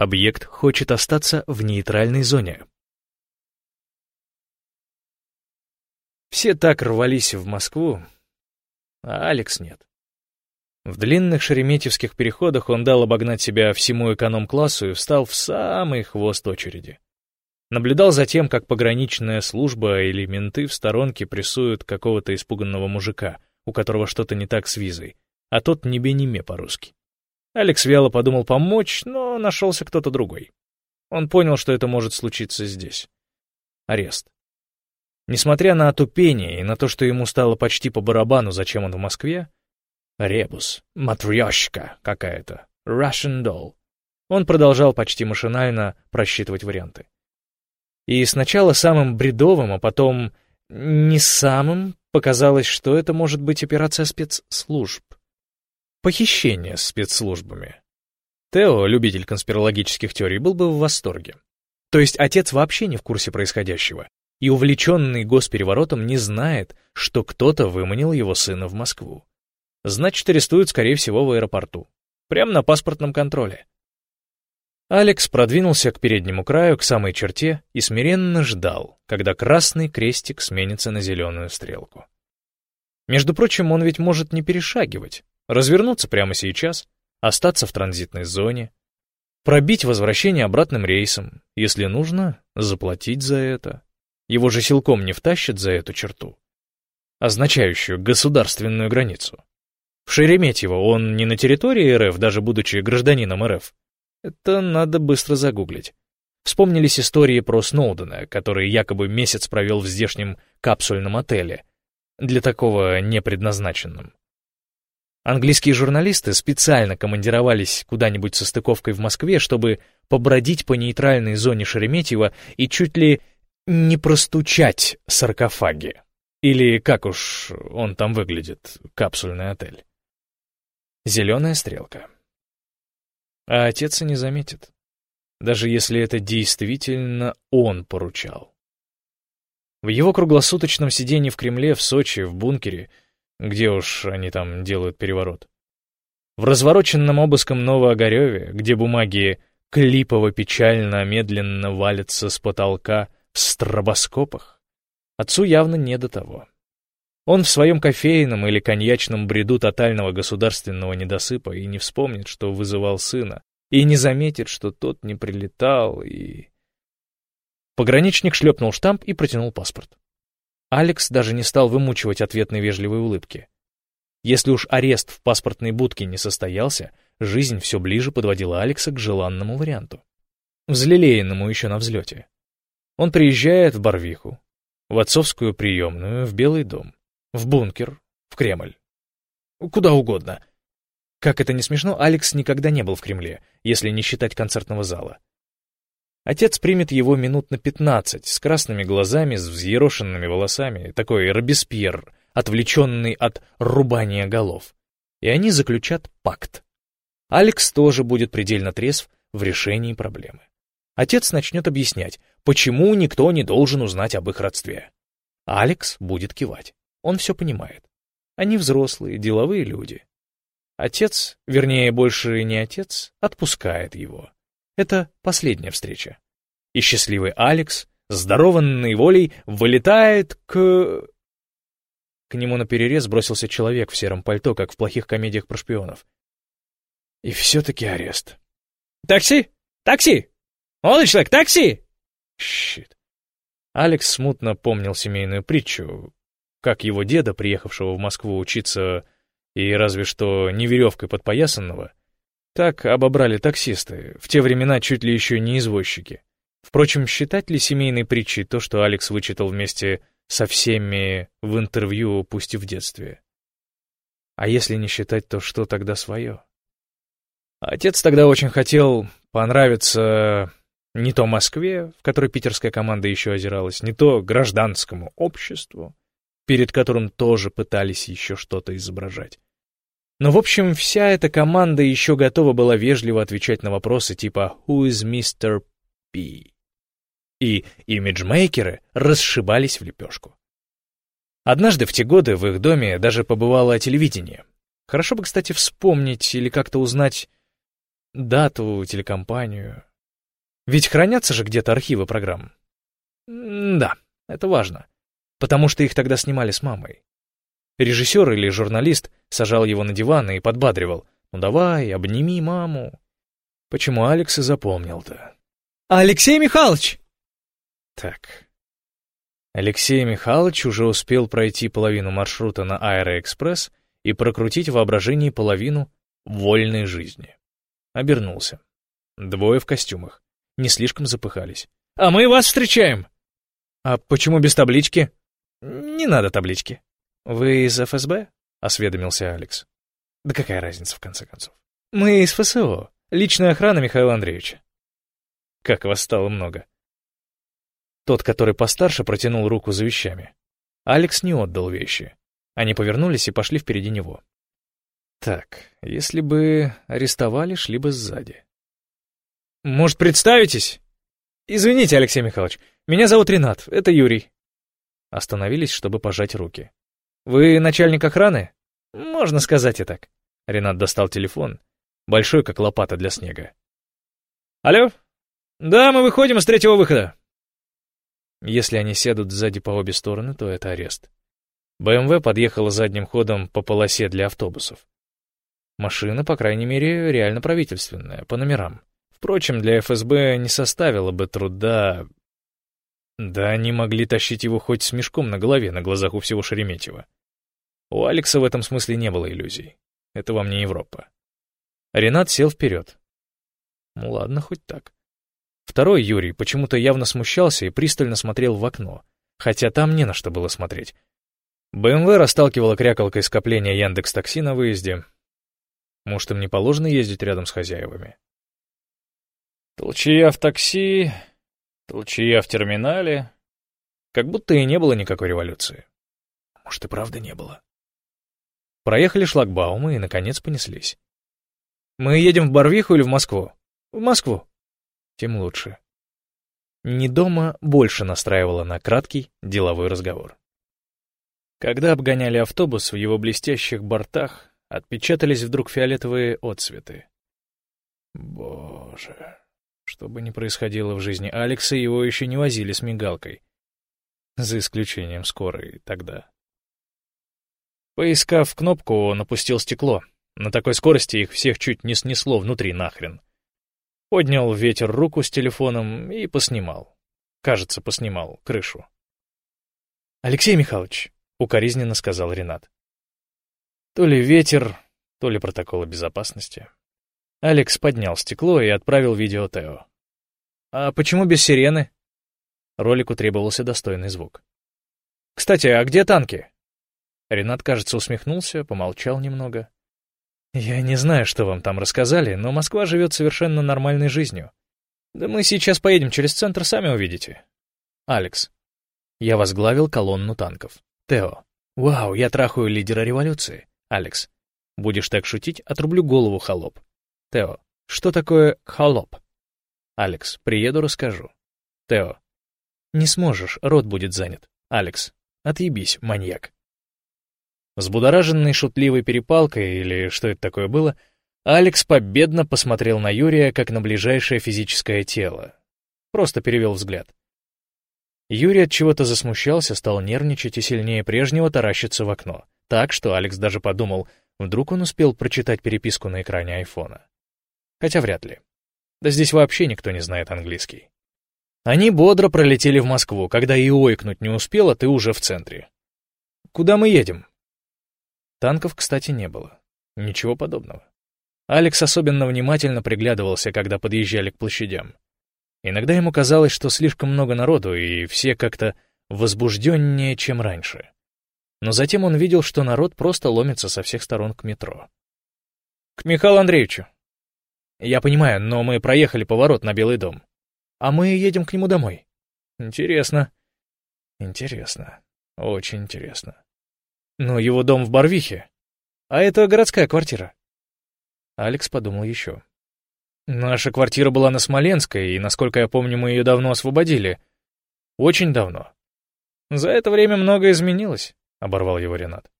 Объект хочет остаться в нейтральной зоне. Все так рвались в Москву, а Алекс нет. В длинных шереметьевских переходах он дал обогнать себя всему эконом-классу и встал в самый хвост очереди. Наблюдал за тем, как пограничная служба или менты в сторонке прессуют какого-то испуганного мужика, у которого что-то не так с визой, а тот не бе по-русски. Алекс вяло подумал помочь, но нашелся кто-то другой. Он понял, что это может случиться здесь. Арест. Несмотря на отупение и на то, что ему стало почти по барабану, зачем он в Москве, ребус, матрёшка какая-то, Russian doll, он продолжал почти машинально просчитывать варианты. И сначала самым бредовым, а потом не самым показалось, что это может быть операция спецслужб. Похищение спецслужбами. Тео, любитель конспирологических теорий, был бы в восторге. То есть отец вообще не в курсе происходящего, и увлеченный госпереворотом не знает, что кто-то выманил его сына в Москву. Значит, арестуют, скорее всего, в аэропорту. Прямо на паспортном контроле. Алекс продвинулся к переднему краю, к самой черте, и смиренно ждал, когда красный крестик сменится на зеленую стрелку. Между прочим, он ведь может не перешагивать, развернуться прямо сейчас, остаться в транзитной зоне, пробить возвращение обратным рейсом, если нужно, заплатить за это. Его же силком не втащат за эту черту, означающую государственную границу. В Шереметьево он не на территории РФ, даже будучи гражданином РФ. Это надо быстро загуглить. Вспомнились истории про Сноудена, который якобы месяц провел в здешнем капсульном отеле, для такого не предназначенном. Английские журналисты специально командировались куда-нибудь со стыковкой в Москве, чтобы побродить по нейтральной зоне Шереметьево и чуть ли не простучать саркофаги. Или как уж он там выглядит, капсульный отель. Зеленая стрелка. А отец и не заметит, даже если это действительно он поручал. В его круглосуточном сидении в Кремле, в Сочи, в бункере — где уж они там делают переворот? В развороченном обыском Новоогареве, где бумаги клипово-печально медленно валятся с потолка в стробоскопах, отцу явно не до того. Он в своем кофейном или коньячном бреду тотального государственного недосыпа и не вспомнит, что вызывал сына, и не заметит, что тот не прилетал, и... Пограничник шлепнул штамп и протянул паспорт. Алекс даже не стал вымучивать ответной вежливой улыбки. Если уж арест в паспортной будке не состоялся, жизнь все ближе подводила Алекса к желанному варианту. Взлелеянному еще на взлете. Он приезжает в Барвиху, в отцовскую приемную, в Белый дом, в бункер, в Кремль. Куда угодно. Как это не смешно, Алекс никогда не был в Кремле, если не считать концертного зала. Отец примет его минут на пятнадцать, с красными глазами, с взъерошенными волосами, такой Робеспьер, отвлеченный от рубания голов. И они заключат пакт. Алекс тоже будет предельно трезв в решении проблемы. Отец начнет объяснять, почему никто не должен узнать об их родстве. Алекс будет кивать. Он все понимает. Они взрослые, деловые люди. Отец, вернее, больше не отец, отпускает его. Это последняя встреча. И счастливый Алекс, здорованный волей, вылетает к... К нему на перерез бросился человек в сером пальто, как в плохих комедиях про шпионов. И все-таки арест. «Такси! Такси! Молодой человек, такси!» Щит. Алекс смутно помнил семейную притчу, как его деда, приехавшего в Москву учиться и разве что не веревкой подпоясанного, так обобрали таксисты, в те времена чуть ли еще не извозчики. Впрочем, считать ли семейной притчей то, что Алекс вычитал вместе со всеми в интервью, пусть и в детстве? А если не считать, то что тогда свое? Отец тогда очень хотел понравиться не то Москве, в которой питерская команда еще озиралась, не то гражданскому обществу, перед которым тоже пытались еще что-то изображать. Но, в общем, вся эта команда еще готова была вежливо отвечать на вопросы типа «Who is Mr. P?» И имиджмейкеры расшибались в лепешку. Однажды в те годы в их доме даже побывало телевидение. Хорошо бы, кстати, вспомнить или как-то узнать дату, телекомпанию. Ведь хранятся же где-то архивы программ. да, это важно, потому что их тогда снимали с мамой. Режиссер или журналист сажал его на диван и подбадривал. «Ну давай, обними маму». Почему Алекс и запомнил-то? «Алексей Михайлович!» Так. Алексей Михайлович уже успел пройти половину маршрута на Аэроэкспресс и прокрутить в воображении половину вольной жизни. Обернулся. Двое в костюмах. Не слишком запыхались. «А мы вас встречаем!» «А почему без таблички?» «Не надо таблички». «Вы из ФСБ?» — осведомился Алекс. «Да какая разница, в конце концов?» «Мы из ФСО. Личная охрана Михаила Андреевича». «Как вас стало много». Тот, который постарше, протянул руку за вещами. Алекс не отдал вещи. Они повернулись и пошли впереди него. Так, если бы арестовали, шли бы сзади. «Может, представитесь?» «Извините, Алексей Михайлович, меня зовут Ренат, это Юрий». Остановились, чтобы пожать руки. «Вы начальник охраны?» «Можно сказать и так». Ренат достал телефон, большой, как лопата для снега. «Алло? Да, мы выходим из третьего выхода». Если они сядут сзади по обе стороны, то это арест. БМВ подъехала задним ходом по полосе для автобусов. Машина, по крайней мере, реально правительственная, по номерам. Впрочем, для ФСБ не составило бы труда... Да они могли тащить его хоть с мешком на голове на глазах у всего Шереметьева. У Алекса в этом смысле не было иллюзий. Это вам не Европа. Ренат сел вперед. Ну ладно, хоть так. Второй Юрий почему-то явно смущался и пристально смотрел в окно, хотя там не на что было смотреть. БМВ расталкивала крякалкой скопления Яндекс Такси на выезде. Может, им не положено ездить рядом с хозяевами? Толчья в такси, толчья в терминале. Как будто и не было никакой революции. Может, и правда не было. Проехали шлагбаумы и, наконец, понеслись. «Мы едем в Барвиху или в Москву?» «В Москву». Тем лучше. Не дома больше настраивала на краткий деловой разговор. Когда обгоняли автобус, в его блестящих бортах отпечатались вдруг фиолетовые отцветы. Боже, что бы ни происходило в жизни Алекса, его еще не возили с мигалкой. За исключением скорой тогда. Поискав кнопку, он опустил стекло. На такой скорости их всех чуть не снесло внутри нахрен. Поднял ветер руку с телефоном и поснимал. Кажется, поснимал крышу. «Алексей Михайлович», — укоризненно сказал Ренат. То ли ветер, то ли протоколы безопасности. Алекс поднял стекло и отправил видео Тео. «А почему без сирены?» Ролику требовался достойный звук. «Кстати, а где танки?» Ренат, кажется, усмехнулся, помолчал немного. «Я не знаю, что вам там рассказали, но Москва живет совершенно нормальной жизнью. Да мы сейчас поедем через центр, сами увидите». «Алекс». Я возглавил колонну танков. «Тео». «Вау, я трахаю лидера революции». «Алекс». «Будешь так шутить, отрублю голову, холоп». «Тео». «Что такое холоп?» «Алекс, приеду, расскажу». «Тео». «Не сможешь, рот будет занят». «Алекс». «Отъебись, маньяк». Взбудораженный шутливой перепалкой, или что это такое было, Алекс победно посмотрел на Юрия, как на ближайшее физическое тело. Просто перевел взгляд. Юрий от чего-то засмущался, стал нервничать и сильнее прежнего таращиться в окно. Так, что Алекс даже подумал, вдруг он успел прочитать переписку на экране айфона. Хотя вряд ли. Да здесь вообще никто не знает английский. Они бодро пролетели в Москву, когда и ойкнуть не успела, ты уже в центре. «Куда мы едем?» Танков, кстати, не было. Ничего подобного. Алекс особенно внимательно приглядывался, когда подъезжали к площадям. Иногда ему казалось, что слишком много народу, и все как-то возбужденнее, чем раньше. Но затем он видел, что народ просто ломится со всех сторон к метро. «К Михаилу Андреевичу». «Я понимаю, но мы проехали поворот на Белый дом. А мы едем к нему домой». «Интересно». «Интересно. Очень интересно». Но его дом в Барвихе. А это городская квартира. Алекс подумал еще. Наша квартира была на Смоленской, и, насколько я помню, мы ее давно освободили. Очень давно. За это время многое изменилось, — оборвал его Ренат.